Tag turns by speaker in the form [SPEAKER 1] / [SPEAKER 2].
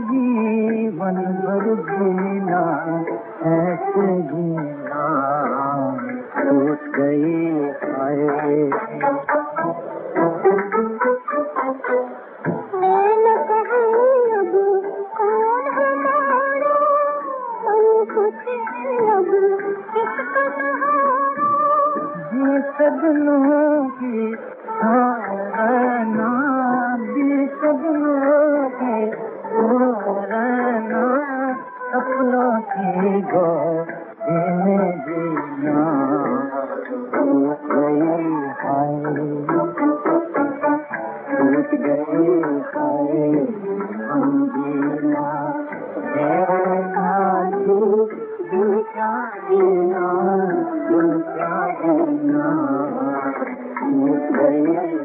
[SPEAKER 1] जीवन भर जीना ऐसे जीना टूट गई आए
[SPEAKER 2] मैं न कहूँ अब कौन हमारा हम कुछ अब किसका सहारा?
[SPEAKER 1] जी सदनों की की गो गई हाय